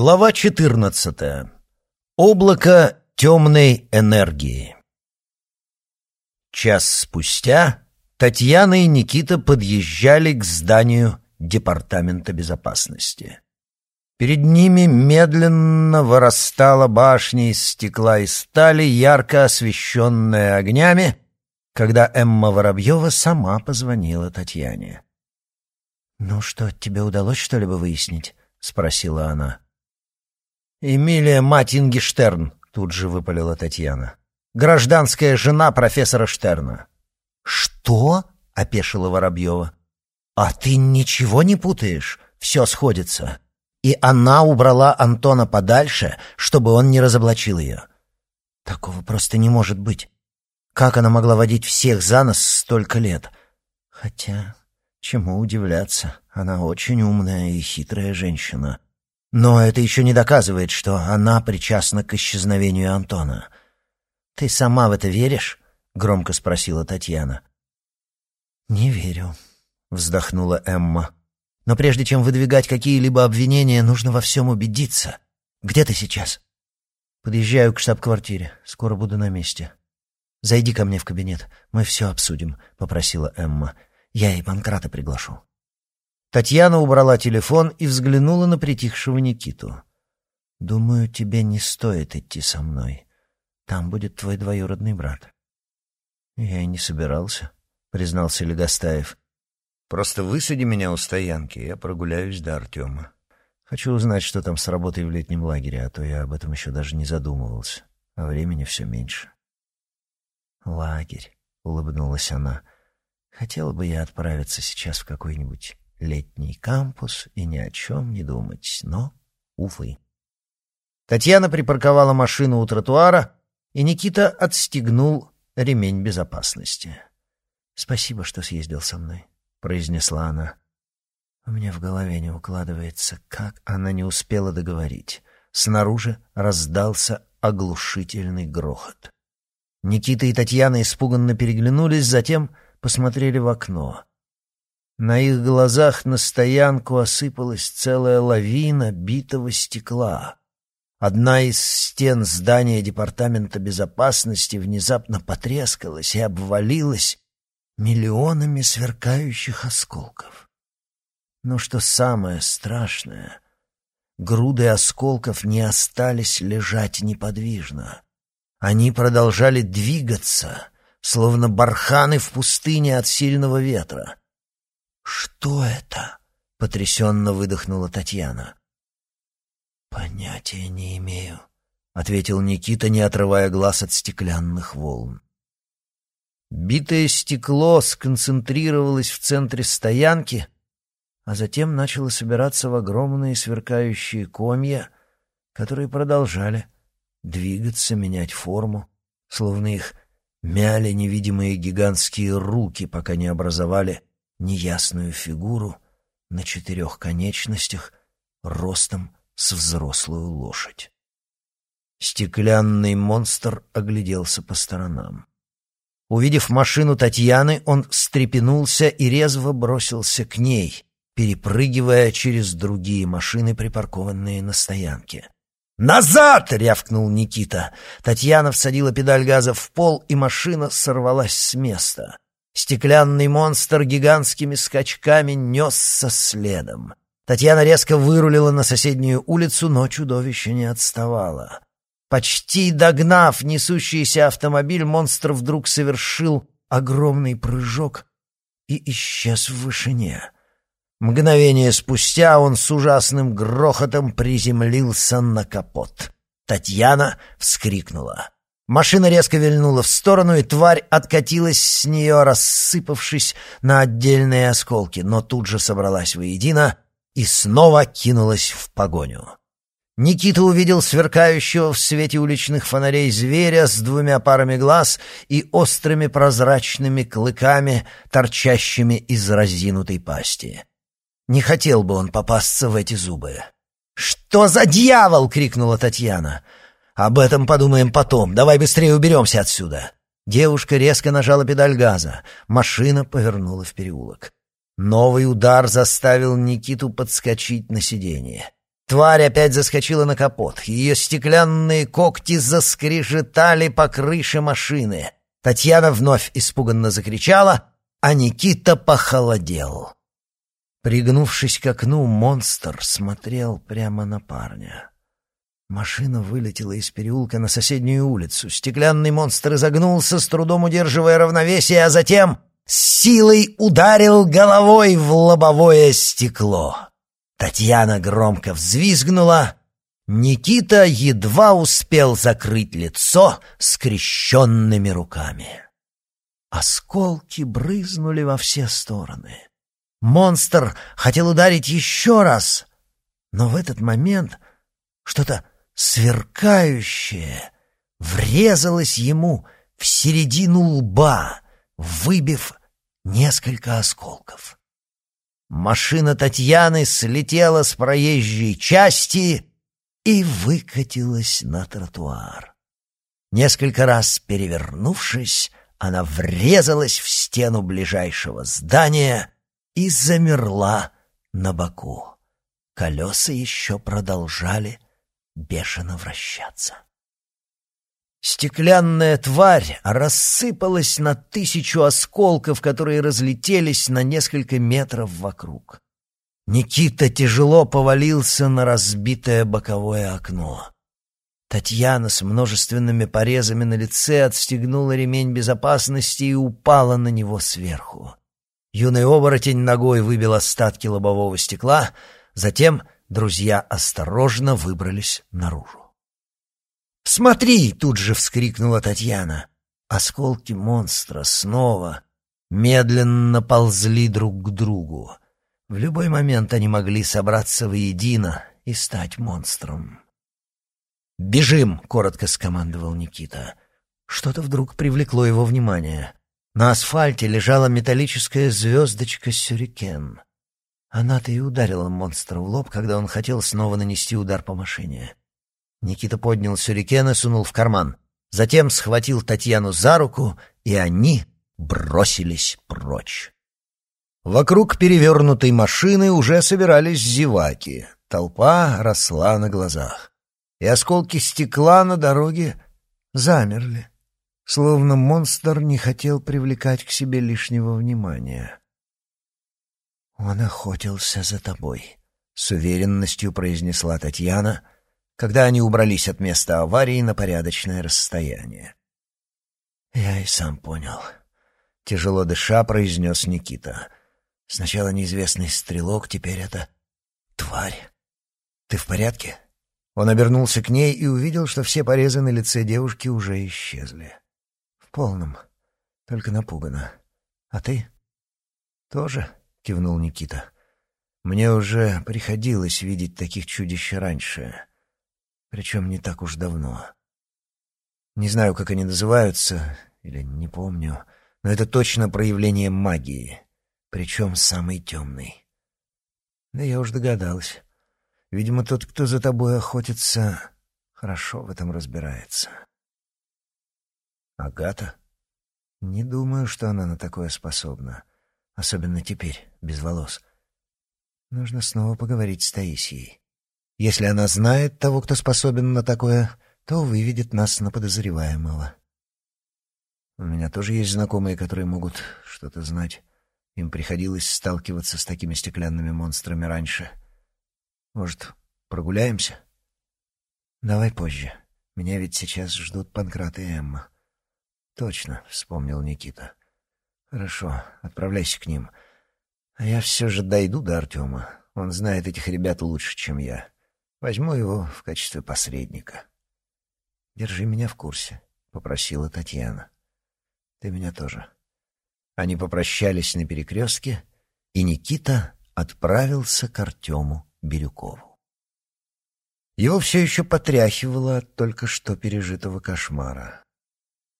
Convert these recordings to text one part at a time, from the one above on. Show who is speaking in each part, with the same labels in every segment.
Speaker 1: Глава 14. Облако темной энергии. Час спустя Татьяна и Никита подъезжали к зданию Департамента безопасности. Перед ними медленно вырастала башня из стекла и стали, ярко освещенная огнями, когда Эмма Воробьева сама позвонила Татьяне. «Ну что, тебе удалось что-либо выяснить?» — спросила она. «Эмилия Матинги Штерн», — тут же выпалила Татьяна. «Гражданская жена профессора Штерна». «Что?» — опешила Воробьева. «А ты ничего не путаешь? Все сходится». И она убрала Антона подальше, чтобы он не разоблачил ее. Такого просто не может быть. Как она могла водить всех за нос столько лет? Хотя, чему удивляться, она очень умная и хитрая женщина. Но это еще не доказывает, что она причастна к исчезновению Антона. «Ты сама в это веришь?» — громко спросила Татьяна. «Не верю», — вздохнула Эмма. «Но прежде чем выдвигать какие-либо обвинения, нужно во всем убедиться. Где ты сейчас?» «Подъезжаю к штаб-квартире. Скоро буду на месте». «Зайди ко мне в кабинет. Мы все обсудим», — попросила Эмма. «Я и Панкрата приглашу». Татьяна убрала телефон и взглянула на притихшего Никиту. «Думаю, тебе не стоит идти со мной. Там будет твой двоюродный брат». «Я и не собирался», — признался Легостаев. «Просто высади меня у стоянки, я прогуляюсь до Артема. Хочу узнать, что там с работой в летнем лагере, а то я об этом еще даже не задумывался, а времени все меньше». «Лагерь», — улыбнулась она. «Хотела бы я отправиться сейчас в какой-нибудь летний кампус и ни о чем не думать, но, увы. Татьяна припарковала машину у тротуара, и Никита отстегнул ремень безопасности. «Спасибо, что съездил со мной», — произнесла она. У меня в голове не укладывается, как она не успела договорить. Снаружи раздался оглушительный грохот. Никита и Татьяна испуганно переглянулись, затем посмотрели в окно. На их глазах на стоянку осыпалась целая лавина битого стекла. Одна из стен здания Департамента безопасности внезапно потрескалась и обвалилась миллионами сверкающих осколков. Но что самое страшное, груды осколков не остались лежать неподвижно. Они продолжали двигаться, словно барханы в пустыне от сильного ветра. «Что это?» — потрясенно выдохнула Татьяна. «Понятия не имею», — ответил Никита, не отрывая глаз от стеклянных волн. Битое стекло сконцентрировалось в центре стоянки, а затем начало собираться в огромные сверкающие комья, которые продолжали двигаться, менять форму, словно их мяли невидимые гигантские руки, пока не образовали неясную фигуру на четырех конечностях ростом с взрослую лошадь. Стеклянный монстр огляделся по сторонам. Увидев машину Татьяны, он встрепенулся и резво бросился к ней, перепрыгивая через другие машины, припаркованные на стоянке. «Назад!» — рявкнул Никита. Татьяна всадила педаль газа в пол, и машина сорвалась с места. Стеклянный монстр гигантскими скачками несся следом. Татьяна резко вырулила на соседнюю улицу, но чудовище не отставало. Почти догнав несущийся автомобиль, монстр вдруг совершил огромный прыжок и исчез в вышине. Мгновение спустя он с ужасным грохотом приземлился на капот. Татьяна вскрикнула. Машина резко вильнула в сторону, и тварь откатилась с нее, рассыпавшись на отдельные осколки, но тут же собралась воедино и снова кинулась в погоню. Никита увидел сверкающего в свете уличных фонарей зверя с двумя парами глаз и острыми прозрачными клыками, торчащими из разинутой пасти. Не хотел бы он попасться в эти зубы. «Что за дьявол!» — крикнула Татьяна. «Об этом подумаем потом. Давай быстрее уберемся отсюда». Девушка резко нажала педаль газа. Машина повернула в переулок. Новый удар заставил Никиту подскочить на сиденье. Тварь опять заскочила на капот. Ее стеклянные когти заскрежетали по крыше машины. Татьяна вновь испуганно закричала, а Никита похолодел. Пригнувшись к окну, монстр смотрел прямо на парня. Машина вылетела из переулка на соседнюю улицу. Стеклянный монстр изогнулся, с трудом удерживая равновесие, а затем с силой ударил головой в лобовое стекло. Татьяна громко взвизгнула. Никита едва успел закрыть лицо скрещенными руками. Осколки брызнули во все стороны. Монстр хотел ударить еще раз, но в этот момент что-то сверкающее врезалось ему в середину лба, выбив несколько осколков. Машина Татьяны слетела с проезжей части и выкатилась на тротуар. Несколько раз перевернувшись, она врезалась в стену ближайшего здания и замерла на боку. Колеса еще продолжали бешено вращаться. Стеклянная тварь рассыпалась на тысячу осколков, которые разлетелись на несколько метров вокруг. Никита тяжело повалился на разбитое боковое окно. Татьяна с множественными порезами на лице отстегнула ремень безопасности и упала на него сверху. Юный оборотень ногой выбил остатки лобового стекла, затем друзья осторожно выбрались наружу. «Смотри!» — тут же вскрикнула Татьяна. Осколки монстра снова медленно ползли друг к другу. В любой момент они могли собраться воедино и стать монстром. «Бежим!» — коротко скомандовал Никита. Что-то вдруг привлекло его внимание. На асфальте лежала металлическая звездочка сюрикен. Она-то и ударила монстра в лоб, когда он хотел снова нанести удар по машине. Никита поднял сюрикен и сунул в карман. Затем схватил Татьяну за руку, и они бросились прочь. Вокруг перевернутой машины уже собирались зеваки. Толпа росла на глазах. И осколки стекла на дороге замерли, словно монстр не хотел привлекать к себе лишнего внимания. «Он охотился за тобой», — с уверенностью произнесла Татьяна, когда они убрались от места аварии на порядочное расстояние. «Я и сам понял», — тяжело дыша произнес Никита. «Сначала неизвестный стрелок, теперь это тварь. Ты в порядке?» Он обернулся к ней и увидел, что все порезы на лице девушки уже исчезли. «В полном, только напугана. А ты?» «Тоже?» — кивнул Никита. «Мне уже приходилось видеть таких чудищ раньше, причем не так уж давно. Не знаю, как они называются, или не помню, но это точно проявление магии, причем самой темной. Да я уж догадалась. Видимо, тот, кто за тобой охотится, хорошо в этом разбирается». «Агата?» «Не думаю, что она на такое способна». Особенно теперь, без волос. Нужно снова поговорить с Таисией. Если она знает того, кто способен на такое, то выведет нас на подозреваемого. У меня тоже есть знакомые, которые могут что-то знать. Им приходилось сталкиваться с такими стеклянными монстрами раньше. Может, прогуляемся? Давай позже. Меня ведь сейчас ждут Панкрат и Эмма. Точно, вспомнил Никита. «Хорошо, отправляйся к ним. А я все же дойду до Артема. Он знает этих ребят лучше, чем я. Возьму его в качестве посредника». «Держи меня в курсе», — попросила Татьяна. «Ты меня тоже». Они попрощались на перекрестке, и Никита отправился к Артему Бирюкову. Его все еще потряхивало от только что пережитого кошмара.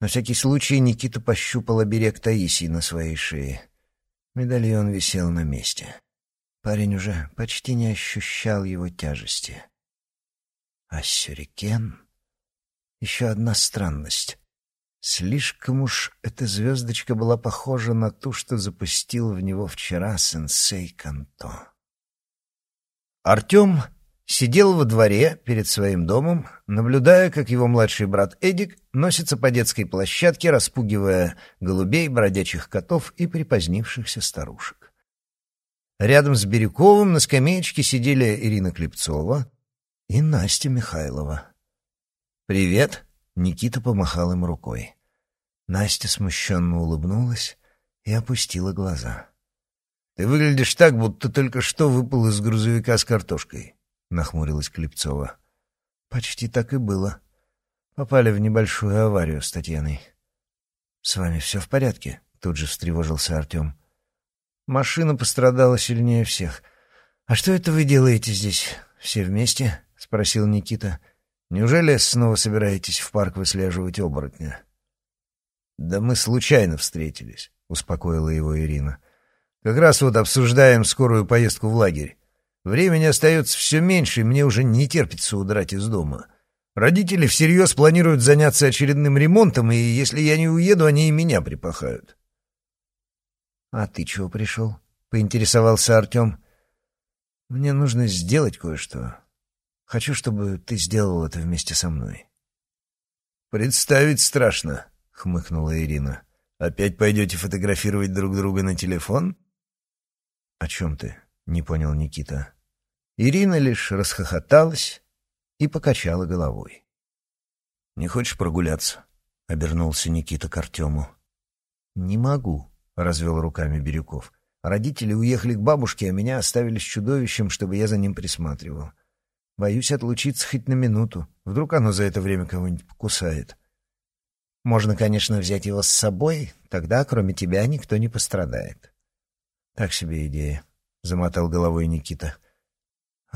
Speaker 1: На всякий случай Никита пощупал оберег Таисии на своей шее. Медальон висел на месте. Парень уже почти не ощущал его тяжести. А сюрикен... Еще одна странность. Слишком уж эта звездочка была похожа на ту, что запустил в него вчера сенсей Канто. Артем сидел во дворе перед своим домом, наблюдая, как его младший брат Эдик носится по детской площадке, распугивая голубей, бродячих котов и припозднившихся старушек. Рядом с Бирюковым на скамеечке сидели Ирина Клепцова и Настя Михайлова. «Привет!» — Никита помахал им рукой. Настя смущенно улыбнулась и опустила глаза. «Ты выглядишь так, будто только что выпал из грузовика с картошкой», — нахмурилась Клепцова. «Почти так и было. Попали в небольшую аварию с Татьяной». «С вами все в порядке?» — тут же встревожился Артем. «Машина пострадала сильнее всех. А что это вы делаете здесь? Все вместе?» — спросил Никита. «Неужели снова собираетесь в парк выслеживать оборотня?» «Да мы случайно встретились», — успокоила его Ирина. «Как раз вот обсуждаем скорую поездку в лагерь. Времени остается все меньше, и мне уже не терпится удрать из дома. Родители всерьез планируют заняться очередным ремонтом, и если я не уеду, они и меня припахают». «А ты чего пришел?» — поинтересовался Артем. «Мне нужно сделать кое-что. Хочу, чтобы ты сделал это вместе со мной». «Представить страшно», — хмыкнула Ирина. «Опять пойдете фотографировать друг друга на телефон?» «О чем ты?» — не понял Никита. Ирина лишь расхохоталась и покачала головой. «Не хочешь прогуляться?» — обернулся Никита к Артему. «Не могу», — развел руками Бирюков. «Родители уехали к бабушке, а меня оставили с чудовищем, чтобы я за ним присматривал. Боюсь отлучиться хоть на минуту. Вдруг оно за это время кого-нибудь покусает». Можно, конечно, взять его с собой, тогда кроме тебя никто не пострадает. Так себе идея, замотал головой Никита.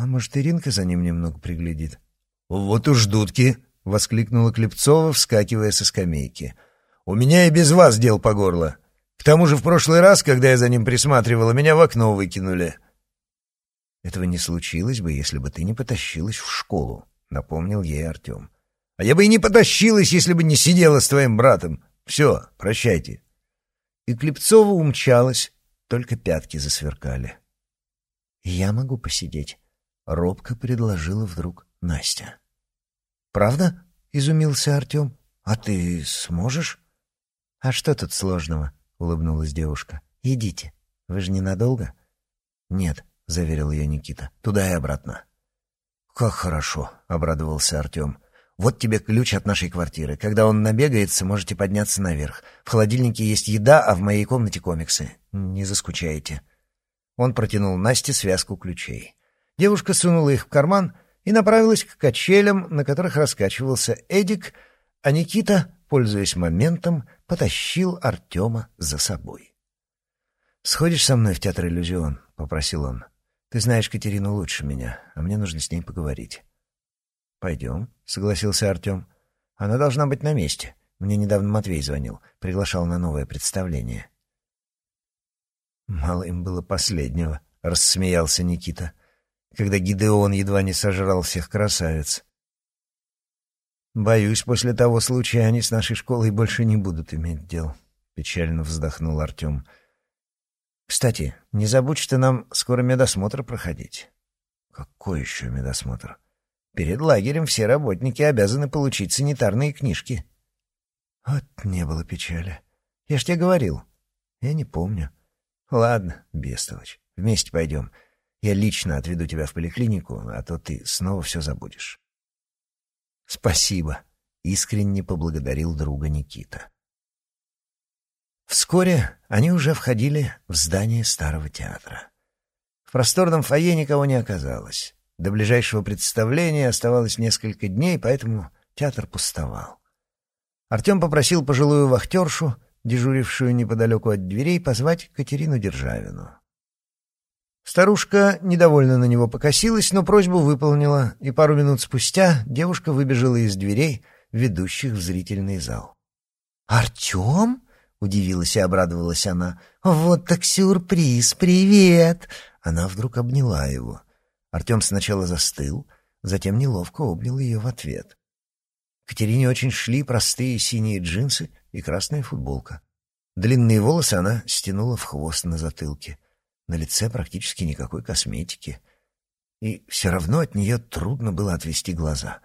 Speaker 1: А может, Иринка за ним немного приглядит? Вот уж дудки, воскликнула Клепцова, вскакивая со скамейки. У меня и без вас дел по горло. К тому же в прошлый раз, когда я за ним присматривала, меня в окно выкинули. Этого не случилось бы, если бы ты не потащилась в школу, напомнил ей Артем. А я бы и не потащилась, если бы не сидела с твоим братом. Все, прощайте. И Клепцова умчалась, только пятки засверкали. «Я могу посидеть», — робко предложила вдруг Настя. «Правда?» — изумился Артем. «А ты сможешь?» «А что тут сложного?» — улыбнулась девушка. «Идите. Вы же ненадолго?» «Нет», — заверил ее Никита. «Туда и обратно». «Как хорошо», — обрадовался Артем. Вот тебе ключ от нашей квартиры. Когда он набегается, можете подняться наверх. В холодильнике есть еда, а в моей комнате комиксы. Не заскучаете». Он протянул Насте связку ключей. Девушка сунула их в карман и направилась к качелям, на которых раскачивался Эдик, а Никита, пользуясь моментом, потащил Артема за собой. «Сходишь со мной в театр «Иллюзион», — попросил он. «Ты знаешь Катерину лучше меня, а мне нужно с ней поговорить». «Пойдем», — согласился Артем. «Она должна быть на месте. Мне недавно Матвей звонил, приглашал на новое представление». «Мало им было последнего», — рассмеялся Никита, когда Гидеон едва не сожрал всех красавиц. «Боюсь, после того случая они с нашей школой больше не будут иметь дел», — печально вздохнул Артем. «Кстати, не забудь, что нам скоро медосмотр проходить». «Какой еще медосмотр?» Перед лагерем все работники обязаны получить санитарные книжки. Вот не было печали. Я ж тебе говорил. Я не помню. Ладно, бестолочь, вместе пойдем. Я лично отведу тебя в поликлинику, а то ты снова все забудешь. Спасибо, искренне поблагодарил друга Никита. Вскоре они уже входили в здание старого театра. В просторном фойе никого не оказалось. До ближайшего представления оставалось несколько дней, поэтому театр пустовал. Артем попросил пожилую вахтершу, дежурившую неподалеку от дверей, позвать Катерину Державину. Старушка недовольно на него покосилась, но просьбу выполнила, и пару минут спустя девушка выбежала из дверей, ведущих в зрительный зал. «Артем?» — удивилась и обрадовалась она. «Вот так сюрприз! Привет!» Она вдруг обняла его. Артем сначала застыл, затем неловко обнял ее в ответ. Катерине очень шли простые синие джинсы и красная футболка. Длинные волосы она стянула в хвост на затылке. На лице практически никакой косметики. И все равно от нее трудно было отвести глаза.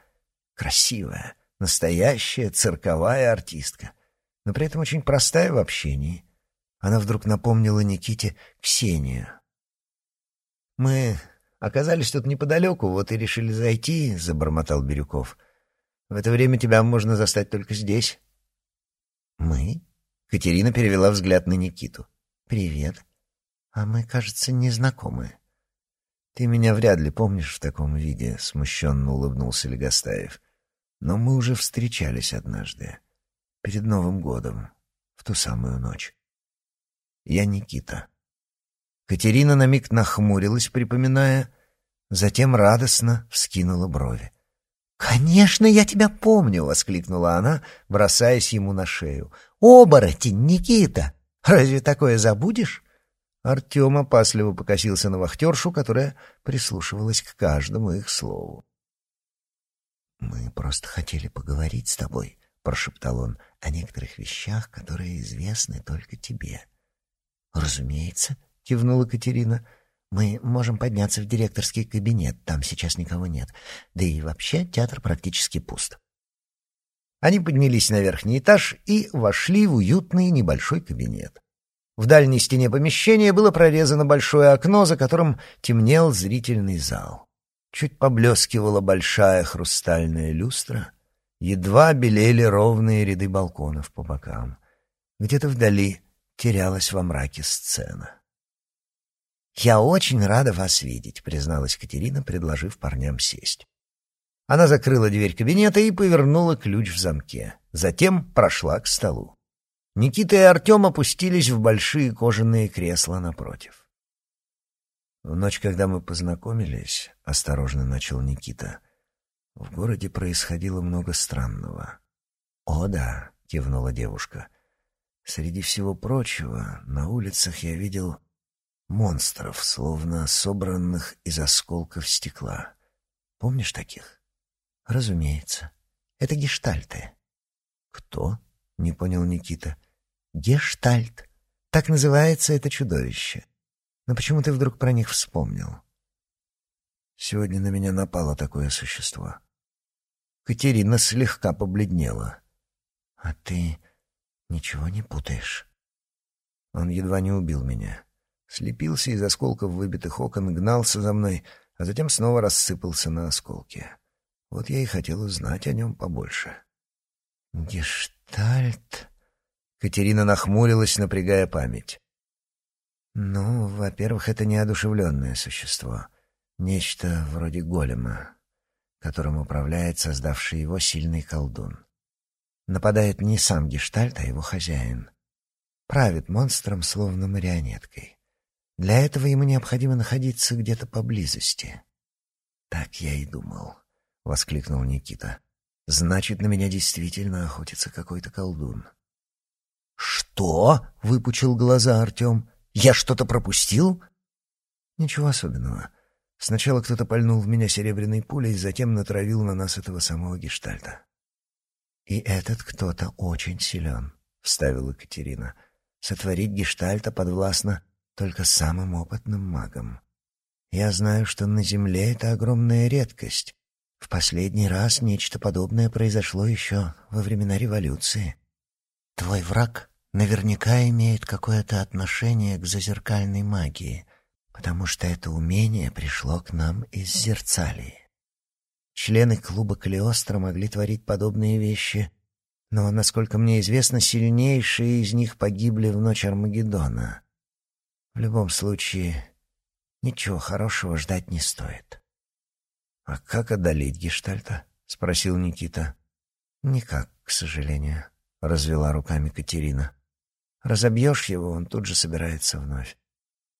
Speaker 1: Красивая, настоящая цирковая артистка, но при этом очень простая в общении. Она вдруг напомнила Никите Ксению. «Мы оказались тут неподалеку, вот и решили зайти», — забормотал Бирюков. «В это время тебя можно застать только здесь». «Мы?» — Катерина перевела взгляд на Никиту. «Привет. А мы, кажется, не знакомы». «Ты меня вряд ли помнишь в таком виде», — смущенно улыбнулся Легостаев. «Но мы уже встречались однажды, перед Новым годом, в ту самую ночь. Я Никита». Катерина на миг нахмурилась, припоминая, затем радостно вскинула брови. «Конечно, я тебя помню!» — воскликнула она, бросаясь ему на шею. «Оборотень, Никита! Разве такое забудешь?» Артем опасливо покосился на вахтершу, которая прислушивалась к каждому их слову. «Мы просто хотели поговорить с тобой», — прошептал он, — «о некоторых вещах, которые известны только тебе». «Разумеется», — кивнула Катерина, — «мы можем подняться в директорский кабинет, там сейчас никого нет. Да и вообще театр практически пуст». Они поднялись на верхний этаж и вошли в уютный небольшой кабинет. В дальней стене помещения было прорезано большое окно, за которым темнел зрительный зал. Чуть поблескивала большая хрустальная люстра, едва белели ровные ряды балконов по бокам. Где-то вдали терялась во мраке сцена. «Я очень рада вас видеть», — призналась Катерина, предложив парням сесть. Она закрыла дверь кабинета и повернула ключ в замке. Затем прошла к столу. Никита и Артем опустились в большие кожаные кресла напротив. В ночь, когда мы познакомились, — осторожно начал Никита, — в городе происходило много странного. — О, да, — кивнула девушка. Среди всего прочего, на улицах я видел монстров, словно собранных из осколков стекла. Помнишь таких? — Разумеется. Это гештальты. — Кто? — не понял Никита. Гештальт. Так называется это чудовище. Но почему ты вдруг про них вспомнил? Сегодня на меня напало такое существо. Катерина слегка побледнела. А ты ничего не путаешь? Он едва не убил меня. Слепился из осколков выбитых окон, гнался за мной, а затем снова рассыпался на осколки. Вот я и хотел узнать о нем побольше. Гештальт... Катерина нахмурилась, напрягая память. «Ну, во-первых, это неодушевленное существо. Нечто вроде голема, которым управляет создавший его сильный колдун. Нападает не сам гештальт, а его хозяин. Правит монстром, словно марионеткой. Для этого ему необходимо находиться где-то поблизости». «Так я и думал», — воскликнул Никита. «Значит, на меня действительно охотится какой-то колдун». «Что?» — выпучил глаза Артем. «Я что-то пропустил?» «Ничего особенного. Сначала кто-то пальнул в меня серебряной пулей, затем натравил на нас этого самого гештальта». «И этот кто-то очень силен», — вставила Катерина. «Сотворить гештальта подвластно только самым опытным магам. Я знаю, что на Земле это огромная редкость. В последний раз нечто подобное произошло еще во времена революции». Твой враг наверняка имеет какое-то отношение к зазеркальной магии, потому что это умение пришло к нам из Зерцалии. Члены клуба Калиостро могли творить подобные вещи, но, насколько мне известно, сильнейшие из них погибли в ночь Армагеддона. В любом случае, ничего хорошего ждать не стоит. — А как одолеть Гештальта? — спросил Никита. — Никак, к сожалению развела руками Катерина. Разобьешь его, он тут же собирается вновь.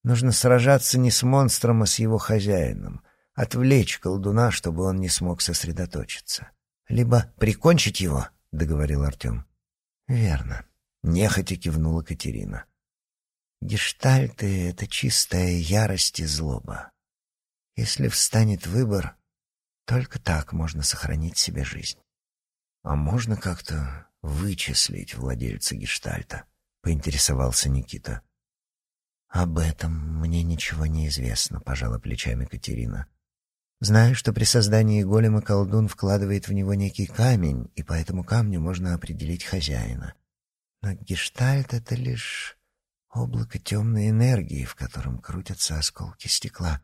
Speaker 1: Нужно сражаться не с монстром, а с его хозяином, отвлечь колдуна, чтобы он не смог сосредоточиться. Либо прикончить его, — договорил Артем. Верно. Нехотя кивнула Катерина. Гештальты — это чистая ярость и злоба. Если встанет выбор, только так можно сохранить себе жизнь. А можно как-то вычислить владельца гештальта?» — поинтересовался Никита. «Об этом мне ничего не известно», — пожала плечами Катерина.
Speaker 2: Знаю, что при создании голема колдун вкладывает в него некий камень, и по этому камню можно определить хозяина. Но гештальт — это лишь облако темной энергии, в котором крутятся осколки стекла.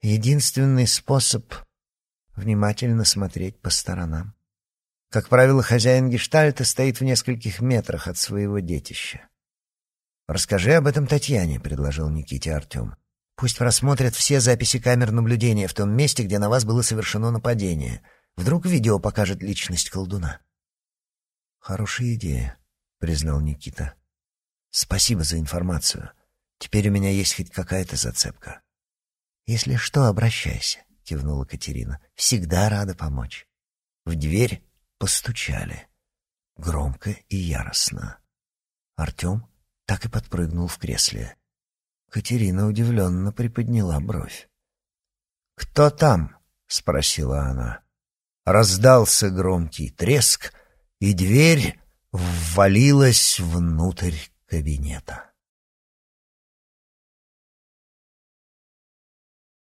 Speaker 2: Единственный способ — внимательно смотреть по сторонам. Как правило, хозяин гештальта стоит в нескольких метрах от своего детища. «Расскажи об этом Татьяне», — предложил Никите Артем. Пусть просмотрят все записи камер наблюдения в том месте, где на вас было совершено нападение. Вдруг видео покажет личность колдуна. Хорошая идея, признал Никита. Спасибо за информацию. Теперь у меня есть хоть какая-то зацепка. Если что, обращайся, кивнула Катерина. Всегда рада помочь. В дверь постучали. Громко и яростно. Артем так и подпрыгнул в кресле. Катерина удивленно приподняла бровь. «Кто там?» — спросила она. Раздался громкий треск, и дверь ввалилась внутрь кабинета.